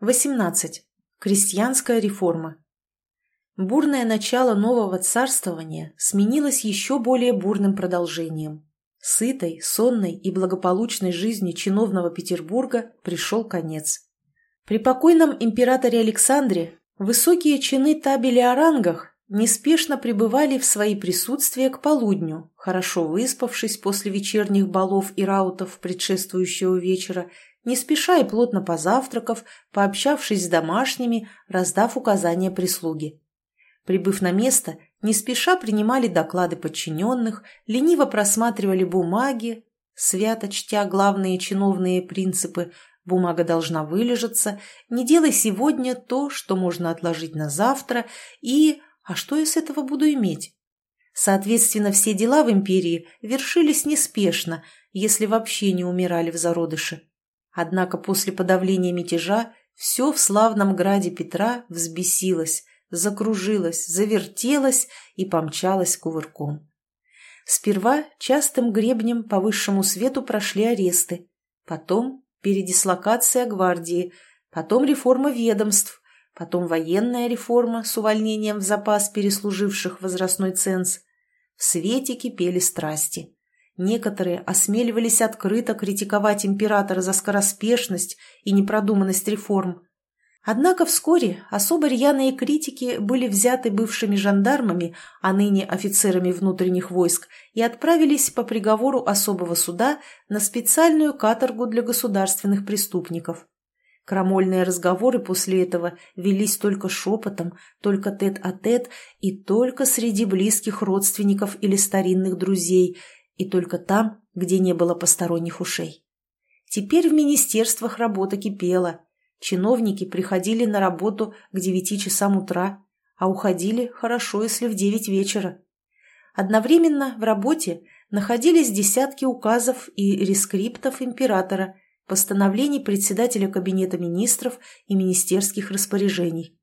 18. Крестьянская реформа. Бурное начало нового царствования сменилось еще более бурным продолжением. Сытой, сонной и благополучной жизни чиновного Петербурга пришел конец. При покойном императоре Александре высокие чины табели о рангах неспешно пребывали в свои присутствия к полудню, хорошо выспавшись после вечерних балов и раутов предшествующего вечера не спеша и плотно позавтракав, пообщавшись с домашними, раздав указания прислуги. Прибыв на место, не спеша принимали доклады подчиненных, лениво просматривали бумаги, свято чтя главные чиновные принципы «бумага должна вылежаться», «не делай сегодня то, что можно отложить на завтра» и «а что я с этого буду иметь?» Соответственно, все дела в империи вершились неспешно, если вообще не умирали в зародыше. Однако после подавления мятежа все в славном граде Петра взбесилось, закружилось, завертелось и помчалось кувырком. Сперва частым гребнем по высшему свету прошли аресты, потом передислокация гвардии, потом реформа ведомств, потом военная реформа с увольнением в запас переслуживших возрастной ценз. В свете кипели страсти. Некоторые осмеливались открыто критиковать императора за скороспешность и непродуманность реформ. Однако вскоре особо рьяные критики были взяты бывшими жандармами, а ныне офицерами внутренних войск, и отправились по приговору особого суда на специальную каторгу для государственных преступников. Крамольные разговоры после этого велись только шепотом, только тет-а-тет -тет и только среди близких родственников или старинных друзей – и только там, где не было посторонних ушей. Теперь в министерствах работа кипела. Чиновники приходили на работу к девяти часам утра, а уходили хорошо, если в девять вечера. Одновременно в работе находились десятки указов и рескриптов императора, постановлений председателя Кабинета министров и министерских распоряжений.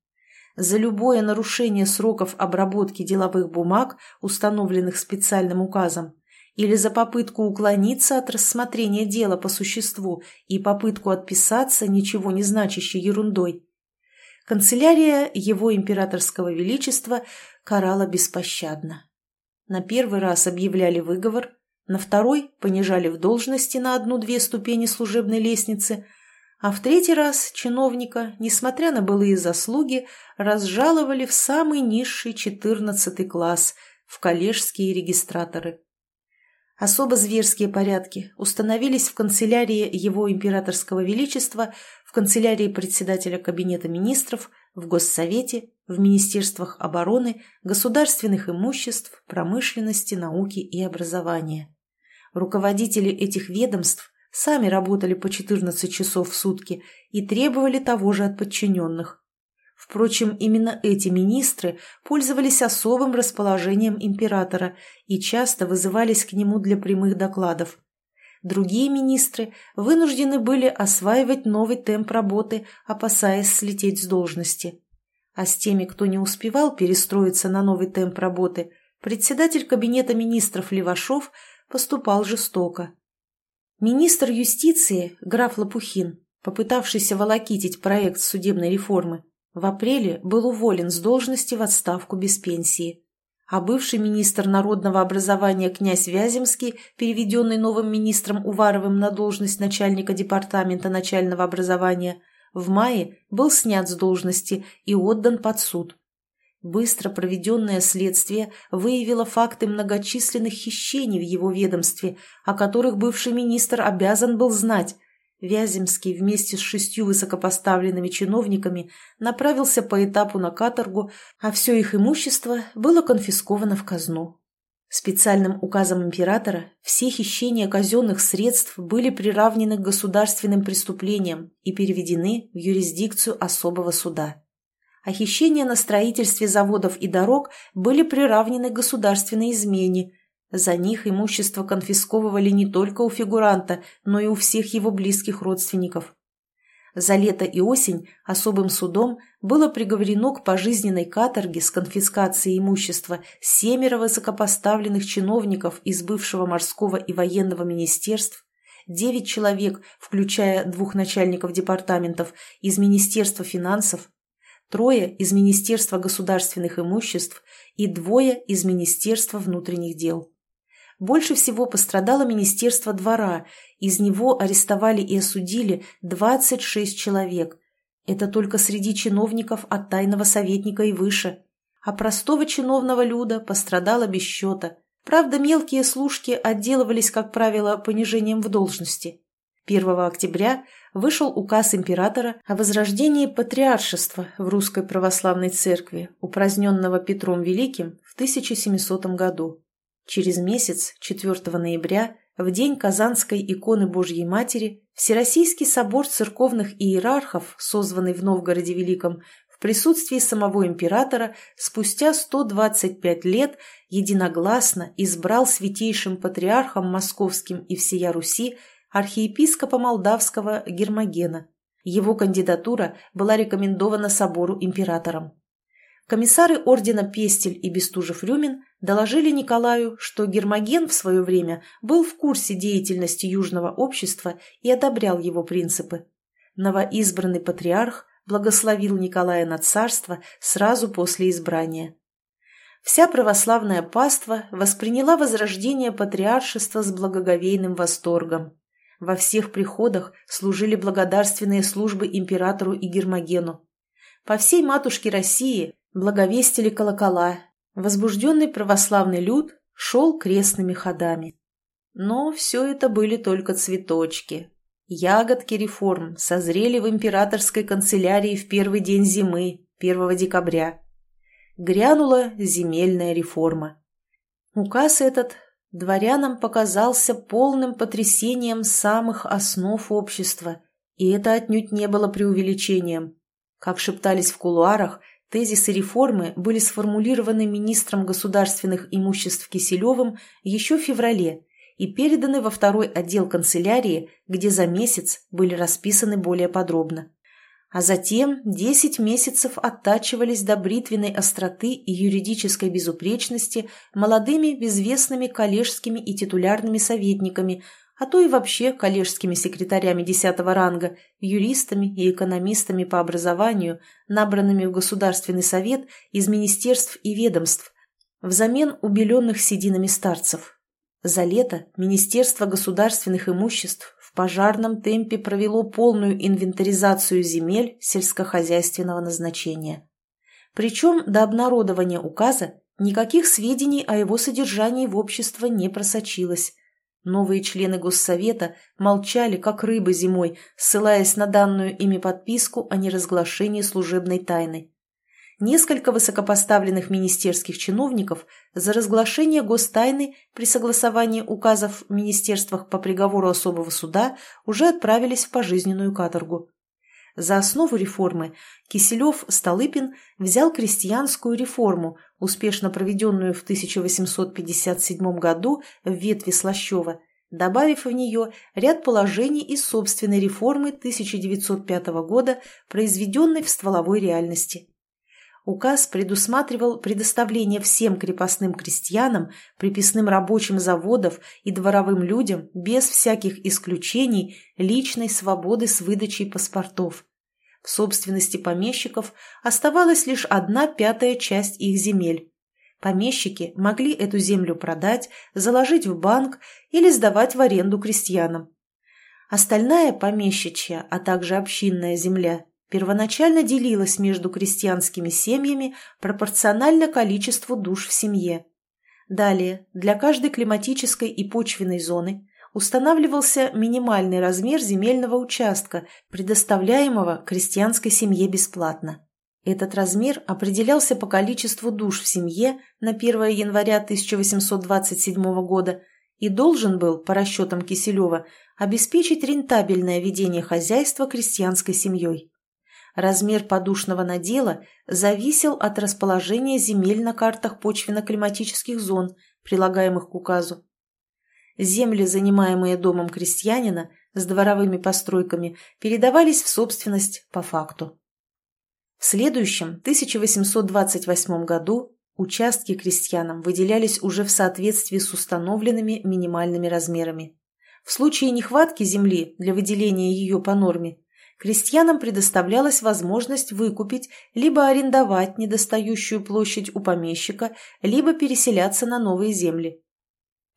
За любое нарушение сроков обработки деловых бумаг, установленных специальным указом, или за попытку уклониться от рассмотрения дела по существу и попытку отписаться ничего не значащей ерундой. Канцелярия его императорского величества карала беспощадно. На первый раз объявляли выговор, на второй понижали в должности на одну-две ступени служебной лестницы, а в третий раз чиновника, несмотря на былые заслуги, разжаловали в самый низший четырнадцатый класс, в коллежские регистраторы. Особо зверские порядки установились в канцелярии Его Императорского Величества, в канцелярии председателя Кабинета министров, в Госсовете, в Министерствах обороны, государственных имуществ, промышленности, науки и образования. Руководители этих ведомств сами работали по 14 часов в сутки и требовали того же от подчиненных. Впрочем, именно эти министры пользовались особым расположением императора и часто вызывались к нему для прямых докладов. Другие министры вынуждены были осваивать новый темп работы, опасаясь слететь с должности. А с теми, кто не успевал перестроиться на новый темп работы, председатель кабинета министров Левашов поступал жестоко. Министр юстиции, граф Лопухин, попытавшийся волокитить проект судебной реформы, в апреле был уволен с должности в отставку без пенсии. А бывший министр народного образования князь Вяземский, переведенный новым министром Уваровым на должность начальника департамента начального образования, в мае был снят с должности и отдан под суд. Быстро проведенное следствие выявило факты многочисленных хищений в его ведомстве, о которых бывший министр обязан был знать, Вяземский вместе с шестью высокопоставленными чиновниками направился по этапу на каторгу, а все их имущество было конфисковано в казну. Специальным указом императора все хищения казенных средств были приравнены к государственным преступлениям и переведены в юрисдикцию особого суда. А хищения на строительстве заводов и дорог были приравнены к государственной измене, за них имущество конфисковывали не только у фигуранта, но и у всех его близких родственников. За лето и осень особым судом было приговорено к пожизненной каторге с конфискацией имущества семеро высокопоставленных чиновников из бывшего морского и военного министерств, 9 человек, включая двух начальников департаментов, из Министерства финансов, трое из Министерства государственных имуществ и двое из Министерства внутренних дел. Больше всего пострадало Министерство двора, из него арестовали и осудили 26 человек. Это только среди чиновников от тайного советника и выше. А простого чиновного люда пострадало без счета. Правда, мелкие служки отделывались, как правило, понижением в должности. 1 октября вышел указ императора о возрождении патриаршества в Русской Православной Церкви, упраздненного Петром Великим в 1700 году. Через месяц, 4 ноября, в день Казанской иконы Божьей Матери, Всероссийский собор церковных иерархов, созванный в Новгороде Великом, в присутствии самого императора спустя 125 лет единогласно избрал святейшим патриархом московским и всея Руси архиепископа молдавского Гермогена. Его кандидатура была рекомендована собору императором. Комиссары ордена Пестель и Бестужев-Рюмин доложили Николаю, что Гермоген в свое время был в курсе деятельности Южного общества и одобрял его принципы. Новоизбранный патриарх благословил Николая на царство сразу после избрания. Вся православная паства восприняла возрождение патриаршества с благоговейным восторгом. Во всех приходах служили благодарственные службы императору и Гермогену. По всей матушке России благовестили колокола, возбужденный православный люд шел крестными ходами. Но все это были только цветочки. Ягодки реформ созрели в императорской канцелярии в первый день зимы, 1 декабря. Грянула земельная реформа. Указ этот дворянам показался полным потрясением самых основ общества, и это отнюдь не было преувеличением. Как шептались в кулуарах, Тезисы реформы были сформулированы министром государственных имуществ Киселевым еще в феврале и переданы во второй отдел канцелярии, где за месяц были расписаны более подробно. А затем 10 месяцев оттачивались до бритвенной остроты и юридической безупречности молодыми безвестными коллежскими и титулярными советниками, а то и вообще коллежскими секретарями десятого ранга, юристами и экономистами по образованию, набранными в Государственный совет из министерств и ведомств, взамен убеленных сединами старцев. За лето Министерство государственных имуществ в пожарном темпе провело полную инвентаризацию земель сельскохозяйственного назначения. Причем до обнародования указа никаких сведений о его содержании в общество не просочилось, Новые члены Госсовета молчали, как рыбы зимой, ссылаясь на данную ими подписку о неразглашении служебной тайны. Несколько высокопоставленных министерских чиновников за разглашение гостайны при согласовании указов в министерствах по приговору особого суда уже отправились в пожизненную каторгу. За основу реформы Киселев-Столыпин взял крестьянскую реформу, успешно проведенную в 1857 году в ветви Слащева, добавив в нее ряд положений из собственной реформы 1905 года, произведенной в стволовой реальности. Указ предусматривал предоставление всем крепостным крестьянам, приписным рабочим заводов и дворовым людям без всяких исключений личной свободы с выдачей паспортов. В собственности помещиков оставалась лишь одна пятая часть их земель. Помещики могли эту землю продать, заложить в банк или сдавать в аренду крестьянам. Остальная помещичья, а также общинная земля первоначально делилась между крестьянскими семьями пропорционально количеству душ в семье. Далее, для каждой климатической и почвенной зоны устанавливался минимальный размер земельного участка, предоставляемого крестьянской семье бесплатно. Этот размер определялся по количеству душ в семье на 1 января 1827 года и должен был, по расчетам Киселева, обеспечить рентабельное ведение хозяйства крестьянской семьей. Размер подушного надела зависел от расположения земель на картах почвенно-климатических зон, прилагаемых к указу. Земли, занимаемые домом крестьянина, с дворовыми постройками, передавались в собственность по факту. В следующем, 1828 году, участки крестьянам выделялись уже в соответствии с установленными минимальными размерами. В случае нехватки земли для выделения ее по норме, крестьянам предоставлялась возможность выкупить либо арендовать недостающую площадь у помещика, либо переселяться на новые земли.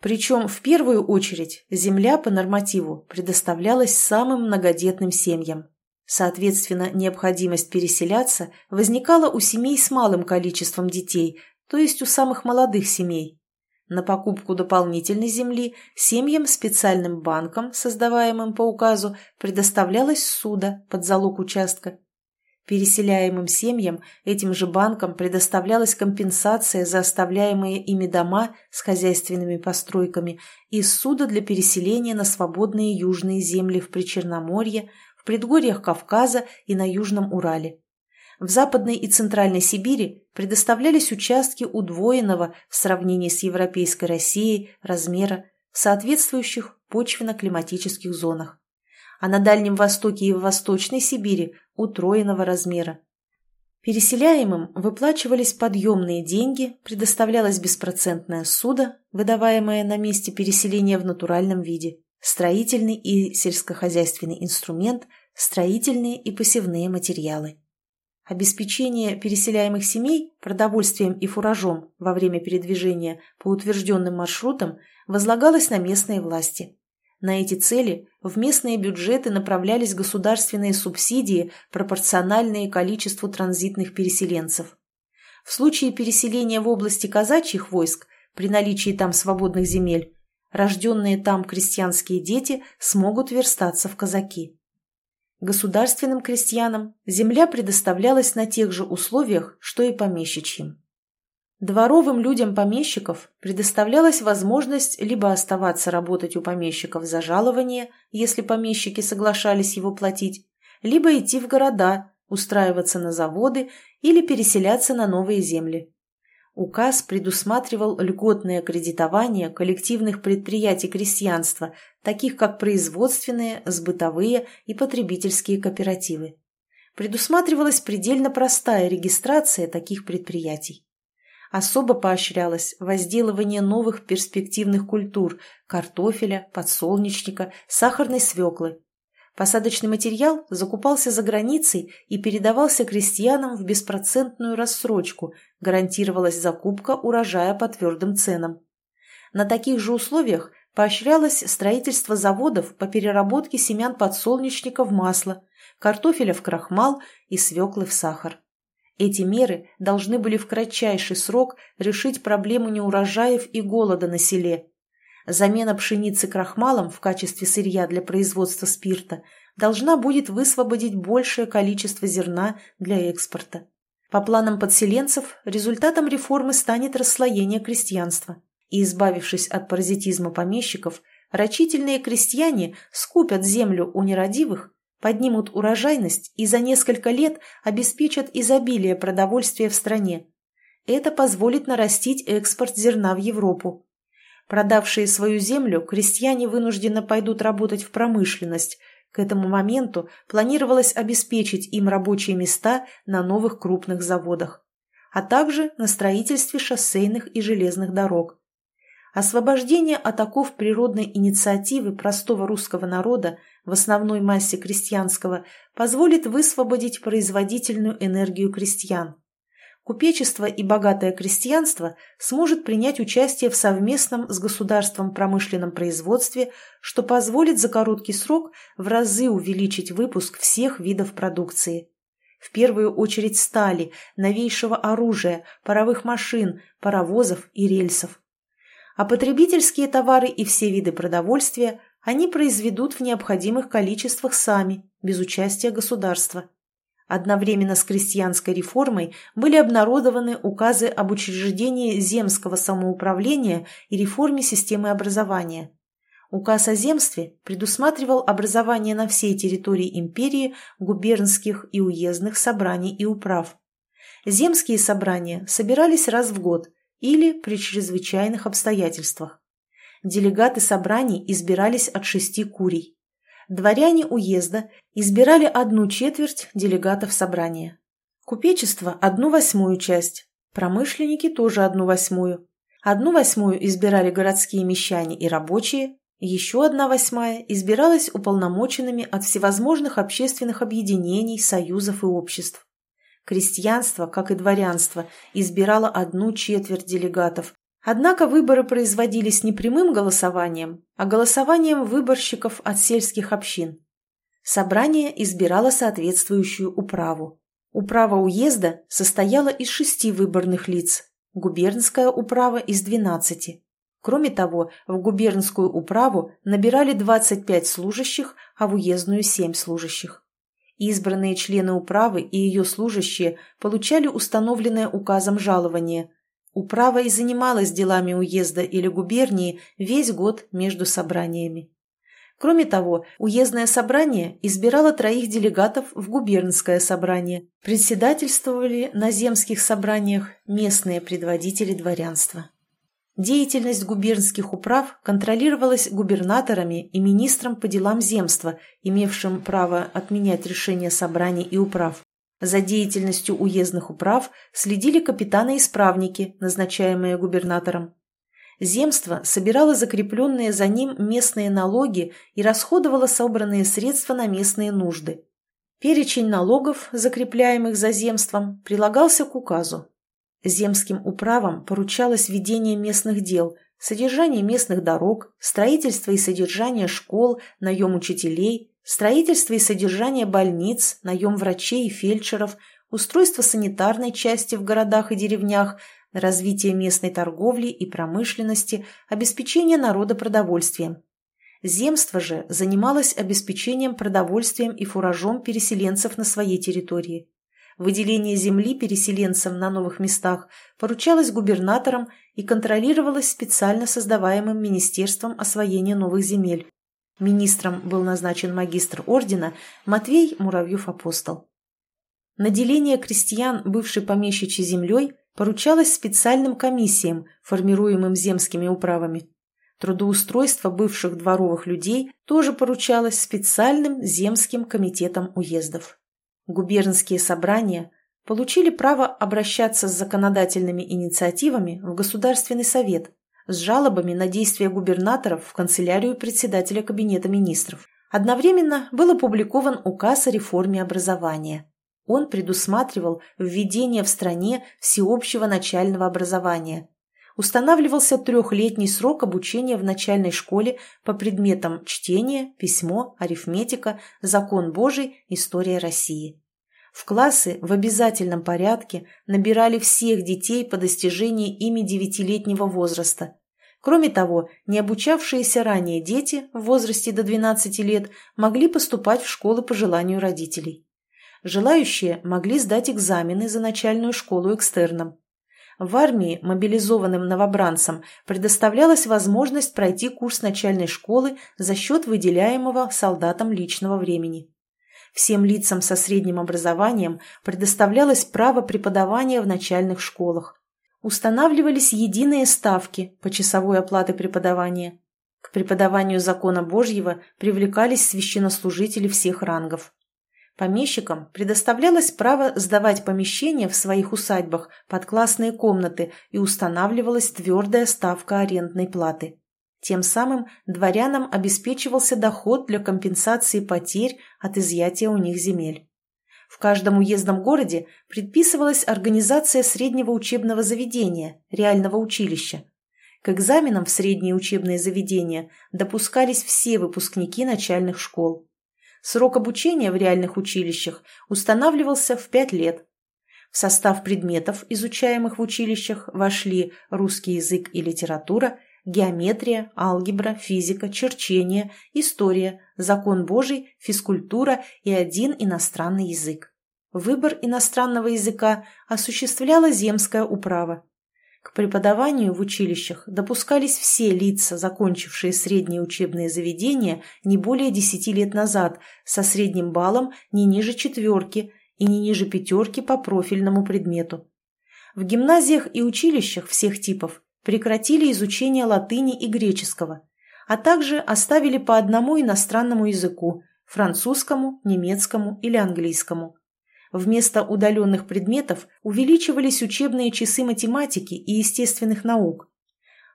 Причем в первую очередь земля по нормативу предоставлялась самым многодетным семьям. Соответственно, необходимость переселяться возникала у семей с малым количеством детей, то есть у самых молодых семей. На покупку дополнительной земли семьям специальным банком, создаваемым по указу, предоставлялось суда под залог участка. Переселяемым семьям этим же банкам предоставлялась компенсация за оставляемые ими дома с хозяйственными постройками и суда для переселения на свободные южные земли в Причерноморье, в предгорьях Кавказа и на Южном Урале. В Западной и Центральной Сибири предоставлялись участки удвоенного в сравнении с европейской Россией размера в соответствующих почвенно-климатических зонах, а на Дальнем Востоке и в Восточной Сибири утроенного размера. Переселяемым выплачивались подъемные деньги, предоставлялась беспроцентная суда, выдаваемая на месте переселения в натуральном виде, строительный и сельскохозяйственный инструмент, строительные и посевные материалы. Обеспечение переселяемых семей продовольствием и фуражом во время передвижения по утвержденным маршрутам возлагалось на местные власти. На эти цели в местные бюджеты направлялись государственные субсидии, пропорциональные количеству транзитных переселенцев. В случае переселения в области казачьих войск, при наличии там свободных земель, рожденные там крестьянские дети смогут верстаться в казаки. Государственным крестьянам земля предоставлялась на тех же условиях, что и помещичьим. Дворовым людям помещиков предоставлялась возможность либо оставаться работать у помещиков за жалование, если помещики соглашались его платить, либо идти в города, устраиваться на заводы или переселяться на новые земли. Указ предусматривал льготное кредитование коллективных предприятий крестьянства, таких как производственные, сбытовые и потребительские кооперативы. Предусматривалась предельно простая регистрация таких предприятий. Особо поощрялось возделывание новых перспективных культур – картофеля, подсолнечника, сахарной свеклы, Посадочный материал закупался за границей и передавался крестьянам в беспроцентную рассрочку, гарантировалась закупка урожая по твердым ценам. На таких же условиях поощрялось строительство заводов по переработке семян подсолнечника в масло, картофеля в крахмал и свеклы в сахар. Эти меры должны были в кратчайший срок решить проблему неурожаев и голода на селе, Замена пшеницы крахмалом в качестве сырья для производства спирта должна будет высвободить большее количество зерна для экспорта. По планам подселенцев, результатом реформы станет расслоение крестьянства. И, избавившись от паразитизма помещиков, рачительные крестьяне скупят землю у нерадивых, поднимут урожайность и за несколько лет обеспечат изобилие продовольствия в стране. Это позволит нарастить экспорт зерна в Европу. Продавшие свою землю, крестьяне вынужденно пойдут работать в промышленность. К этому моменту планировалось обеспечить им рабочие места на новых крупных заводах, а также на строительстве шоссейных и железных дорог. Освобождение от оков природной инициативы простого русского народа в основной массе крестьянского позволит высвободить производительную энергию крестьян купечество и богатое крестьянство сможет принять участие в совместном с государством промышленном производстве, что позволит за короткий срок в разы увеличить выпуск всех видов продукции. В первую очередь стали, новейшего оружия, паровых машин, паровозов и рельсов. А потребительские товары и все виды продовольствия они произведут в необходимых количествах сами, без участия государства. Одновременно с крестьянской реформой были обнародованы указы об учреждении земского самоуправления и реформе системы образования. Указ о земстве предусматривал образование на всей территории империи губернских и уездных собраний и управ. Земские собрания собирались раз в год или при чрезвычайных обстоятельствах. Делегаты собраний избирались от шести курий дворяне уезда избирали одну четверть делегатов собрания. Купечество – одну восьмую часть, промышленники – тоже одну восьмую. Одну восьмую избирали городские мещане и рабочие, Еще одна восьмая избиралась уполномоченными от всевозможных общественных объединений, союзов и обществ. Крестьянство, как и дворянство, избирало одну четверть делегатов, однако выборы производились не прямым голосованием, а голосованием выборщиков от сельских общин. Собрание избирало соответствующую управу. Управа уезда состояла из шести выборных лиц, губернская управа из двенадцати. Кроме того, в губернскую управу набирали 25 служащих, а в уездную – 7 служащих. Избранные члены управы и ее служащие получали установленное указом жалование. Управа и занималась делами уезда или губернии весь год между собраниями. Кроме того, уездное собрание избирало троих делегатов в губернское собрание. Председательствовали на земских собраниях местные предводители дворянства. Деятельность губернских управ контролировалась губернаторами и министром по делам земства, имевшим право отменять решения собраний и управ. За деятельностью уездных управ следили капитаны-исправники, назначаемые губернатором. Земство собирало закрепленные за ним местные налоги и расходовало собранные средства на местные нужды. Перечень налогов, закрепляемых за земством, прилагался к указу. Земским управам поручалось ведение местных дел, содержание местных дорог, строительство и содержание школ, наем учителей, строительство и содержание больниц, наем врачей и фельдшеров, устройство санитарной части в городах и деревнях, развитие местной торговли и промышленности, обеспечение народа продовольствием. Земство же занималось обеспечением продовольствием и фуражом переселенцев на своей территории. Выделение земли переселенцам на новых местах поручалось губернаторам и контролировалось специально создаваемым Министерством освоения новых земель. Министром был назначен магистр ордена Матвей Муравьев-Апостол. Наделение крестьян, бывшей помещичьей землей, поручалось специальным комиссиям, формируемым земскими управами. Трудоустройство бывших дворовых людей тоже поручалось специальным земским комитетам уездов губернские собрания получили право обращаться с законодательными инициативами в Государственный совет, с жалобами на действия губернаторов в канцелярию председателя Кабинета министров. Одновременно был опубликован указ о реформе образования. Он предусматривал введение в стране всеобщего начального образования. Устанавливался трехлетний срок обучения в начальной школе по предметам чтение, письмо, арифметика, закон Божий, история России. В классы в обязательном порядке набирали всех детей по достижении ими девятилетнего возраста. Кроме того, не обучавшиеся ранее дети в возрасте до 12 лет могли поступать в школы по желанию родителей. Желающие могли сдать экзамены за начальную школу экстерном. В армии мобилизованным новобранцам предоставлялась возможность пройти курс начальной школы за счет выделяемого солдатам личного времени. Всем лицам со средним образованием предоставлялось право преподавания в начальных школах. Устанавливались единые ставки по часовой оплаты преподавания. К преподаванию закона Божьего привлекались священнослужители всех рангов. Помещикам предоставлялось право сдавать помещения в своих усадьбах под классные комнаты и устанавливалась твердая ставка арендной платы. Тем самым дворянам обеспечивался доход для компенсации потерь от изъятия у них земель. В каждом уездном городе предписывалась организация среднего учебного заведения, реального училища. К экзаменам в средние учебные заведения допускались все выпускники начальных школ. Срок обучения в реальных училищах устанавливался в 5 лет. В состав предметов, изучаемых в училищах, вошли русский язык и литература – геометрия, алгебра, физика, черчение, история, закон Божий, физкультура и один иностранный язык. Выбор иностранного языка осуществляла земская управа. К преподаванию в училищах допускались все лица, закончившие средние учебные заведения не более 10 лет назад, со средним баллом не ниже четверки и не ниже пятерки по профильному предмету. В гимназиях и училищах всех типов прекратили изучение латыни и греческого, а также оставили по одному иностранному языку – французскому, немецкому или английскому. Вместо удаленных предметов увеличивались учебные часы математики и естественных наук.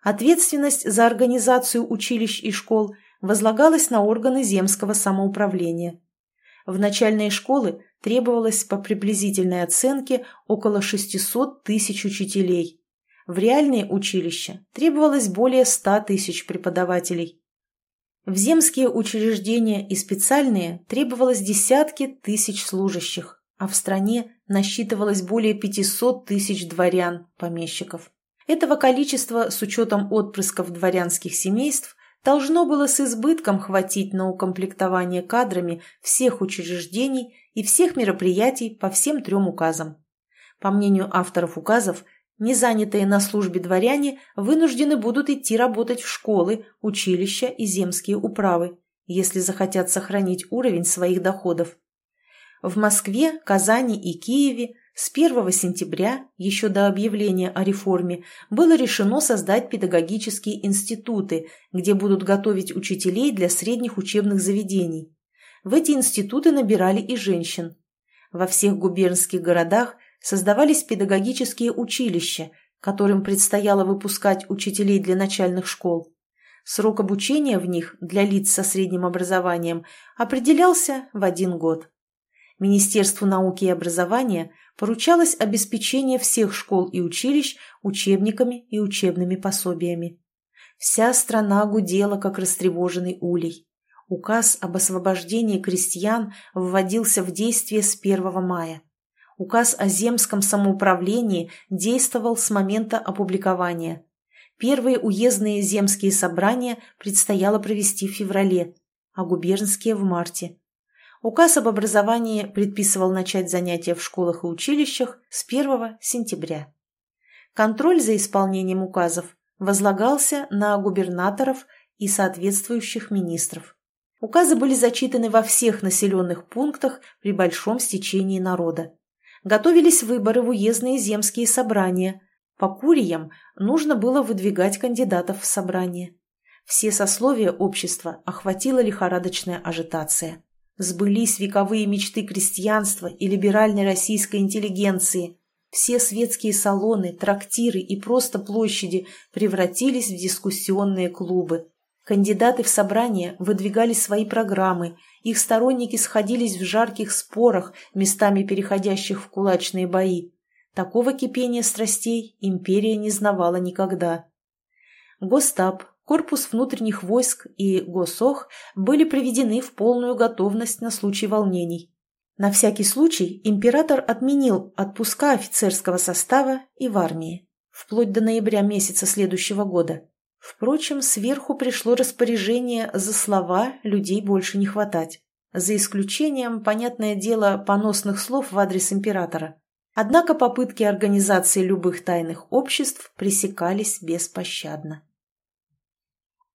Ответственность за организацию училищ и школ возлагалась на органы земского самоуправления. В начальные школы требовалось по приблизительной оценке около 600 тысяч учителей. В реальные училища требовалось более 100 тысяч преподавателей. В земские учреждения и специальные требовалось десятки тысяч служащих, а в стране насчитывалось более 500 тысяч дворян, помещиков. Этого количества, с учетом отпрысков дворянских семейств, должно было с избытком хватить на укомплектование кадрами всех учреждений и всех мероприятий по всем трем указам. По мнению авторов указов, незанятые на службе дворяне вынуждены будут идти работать в школы, училища и земские управы, если захотят сохранить уровень своих доходов. В Москве, Казани и Киеве с 1 сентября, еще до объявления о реформе, было решено создать педагогические институты, где будут готовить учителей для средних учебных заведений. В эти институты набирали и женщин. Во всех губернских городах создавались педагогические училища, которым предстояло выпускать учителей для начальных школ. Срок обучения в них для лиц со средним образованием определялся в один год. Министерству науки и образования поручалось обеспечение всех школ и училищ учебниками и учебными пособиями. Вся страна гудела, как растревоженный улей. Указ об освобождении крестьян вводился в действие с 1 мая. Указ о земском самоуправлении действовал с момента опубликования. Первые уездные земские собрания предстояло провести в феврале, а губернские – в марте. Указ об образовании предписывал начать занятия в школах и училищах с 1 сентября. Контроль за исполнением указов возлагался на губернаторов и соответствующих министров. Указы были зачитаны во всех населенных пунктах при большом стечении народа. Готовились выборы в уездные земские собрания. По куриям нужно было выдвигать кандидатов в собрание. Все сословия общества охватила лихорадочная ажитация. Сбылись вековые мечты крестьянства и либеральной российской интеллигенции. Все светские салоны, трактиры и просто площади превратились в дискуссионные клубы. Кандидаты в собрание выдвигали свои программы, их сторонники сходились в жарких спорах, местами переходящих в кулачные бои. Такого кипения страстей империя не знавала никогда. Гостап, Корпус внутренних войск и ГОСОХ были приведены в полную готовность на случай волнений. На всякий случай император отменил отпуска офицерского состава и в армии, вплоть до ноября месяца следующего года. Впрочем, сверху пришло распоряжение за слова людей больше не хватать, за исключением, понятное дело, поносных слов в адрес императора. Однако попытки организации любых тайных обществ пресекались беспощадно.